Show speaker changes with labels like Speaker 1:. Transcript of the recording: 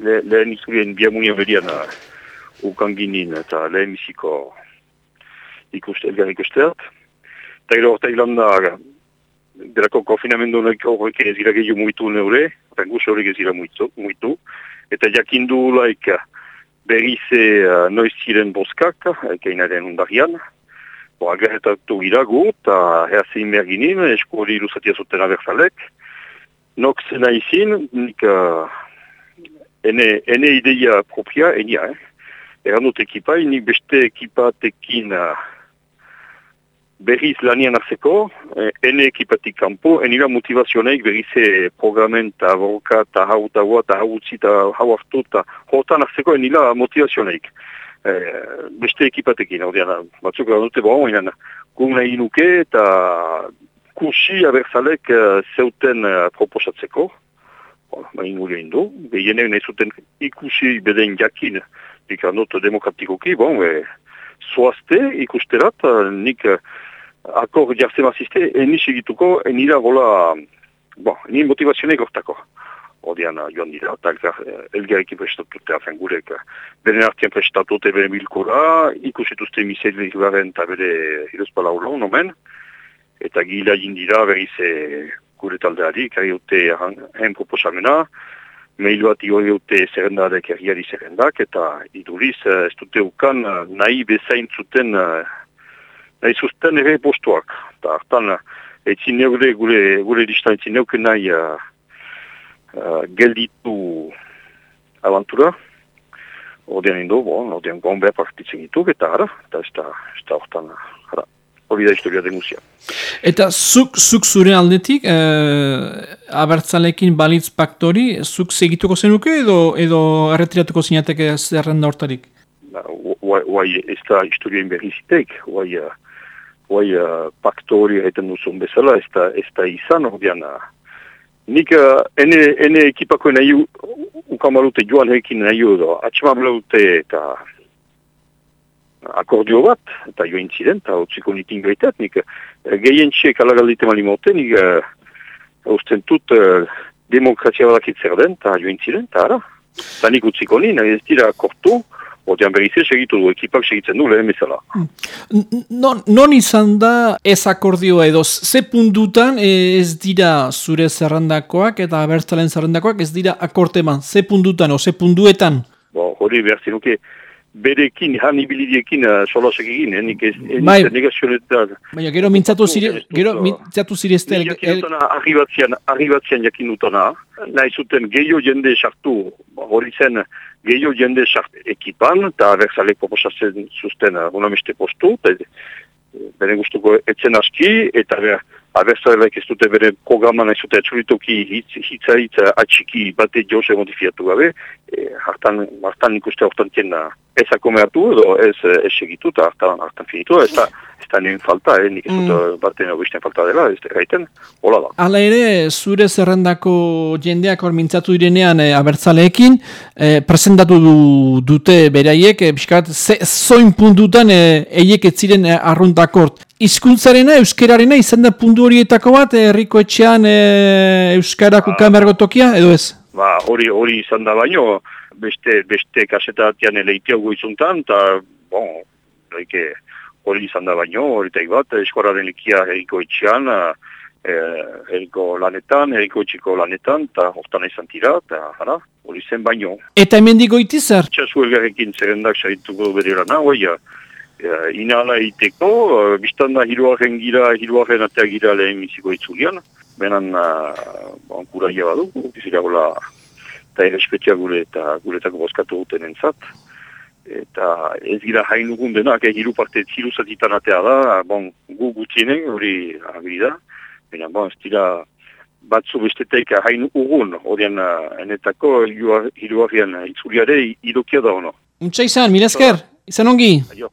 Speaker 1: le, lehen izurien biamunia berian ukan ginen eta lehen biziko ikuste, elgar ikusteat. Eta gero orta ilan da, derako konfinamendu horrek ez gira gehiago muitu neure, rengus horrek ez gira muitu, muitu. Eta jakindu laik berrize uh, noiz ziren boskak, ekainaren undarian. Bo, agerretatu gira gu, eta herzein merginin, esko hori ilusatia zuten abertzalek. Nok zena izin, nik uh, ene, ene ideia propria, enia, eh? Eran dut ekipa, nik beste ekipatekin uh, berriz lanian arzeko, eh, ene ekipatik kanpo, enira motivazioneik berrize programen eta borroka eta hau eta hau eta hau utzi eta hau hartu eta hortan arzeko enila motivazioneik. Eh, beste ekipatekin, dian, batzuk eran dute bon, inan, gun nahi nuke eta kursi abertzalek uh, zeuten uh, proposatzeko, ba ingurio indu, behienek nahi zuten ikusi beden jakin, ikan dut demokratikoki, bon, e, zoazte ikusterat, nik akor jartzen mazizte, eni segituko, enira gola, bon, eni motivazionek ortako. Odian joan dira, eta elgarekin prestatute afen gurek. Beren artien prestatute bere milkora, ikusituzte miselik garen eta bere hiruzpala ulo, nomen. Eta gila jindira berriz gure taldeari, kari dute hen proposamena, mailu bat igoi dute zerrendarek erriari zerrendak, eta iduriz ez dute ukan nahi bezain zuten nahi zuzten ere postuak. Eta hartan, etzin neure gure, gure distan etzin neuke nahi uh, uh, gelditu avantura. Odean indo, bon, odean gombe partitzen ditu, eta ara, eta da, ez da hortan, ara, hori da historia denuzia.
Speaker 2: Eta zuk, zuk zure aldetik, eh, abertzalekin balitz paktori, zuk segituko zenuke edo, edo erretiratuko zinateke zerrenda hortarik?
Speaker 1: Guai, ez da historien berrizitek, guai, uh, Hoi, uh, pakto hori egiten duzun bezala, ez da, ez da izan ordean. Nik, uh, ene, ene ekipako nahi, ukamalute joan hekin nahi edo, atxamablaute eta akordio bat, eta joan ziren, eta utziko nitin gaitat, nik uh, gehien txek alagaldite mali mote, nik uh, usten tut uh, demokrazia badakit zer den, eta joan ziren, eta ara. Eta nik utziko nien, ez dira akortu, Otean berrize segitu du, ekipak segitzen du lehen bezala.
Speaker 2: Non, non izan da ez akordioa edo, ze puntutan ez dira zure zerrandakoak eta abertzalen zerrandakoak ez dira akorteman, ze puntutan o ze puntuetan?
Speaker 1: Bo, hori behar zinuke, berekin, han ibilidiekin uh, solosek egin, eh, nik ez,
Speaker 2: bai. negazionetan. Baina, gero mintzatu zire, gero mintzatu zire ez
Speaker 1: el... Arribatzean, arribatzean jakin dutona, nahi zuten gehiago jende sartu, hori zen, gehiago jende sartu ekipan, eta abertzalek proposatzen zuzten uh, postu, eta bere guztuko etzen aski, eta ber, abertzalek ez dute bere programa nahi zute etxuritoki hitzarit atxiki bate jose modifiatu gabe, e, hartan, hartan ikuste hortan tiena ez akomeratu edo ez, ez segitu eta hartan, hartan finitu, ez da, ez da nien falta, eh, nik ez dut mm. baten obisten falta dela, ez da gaiten, hola da.
Speaker 2: Hala ere, zure zerrendako jendeak hor mintzatu direnean e, abertzaleekin, e, presentatu du, dute beraiek, e, biskat, ze, zoin puntutan e, eiek ez ziren arruntakort. Izkuntzarena, euskerarena, izan da puntu horietako bat, herriko etxean e, euskarako ah. tokia, edo ez?
Speaker 1: Ba, hori hori izan da baino, beste, beste kasetatian eleiteago izuntan, eta, bon, daike, hori izan da baino, hori bat, eskoraren likia eriko etxean, eh, eriko lanetan, eriko etxiko lanetan, eta hortan izan tira, eta, jara, hori zen baino.
Speaker 2: Eta hemen digo itizar?
Speaker 1: Txasu elgarrekin zerrendak sarituko bererana, hoi, uh, inala iteko, uh, biztan da hiruaren gira, hiruaren atea gira lehen miziko itzulian, benan, uh, bon, kuraia badu, gizira gola, eta errespetia gure eta guretako bozkatu duten entzat. Eta ez gira hain dugun denak, eh, hiru parte ziru zatitan atea da, bon, gu gutienen, hori agri. Baina, bon, ez dira batzu bestetek hain ugun, horian enetako hiruarrian itzuliare idokia da ono.
Speaker 2: Untsa izan, mila izan ongi? Aio.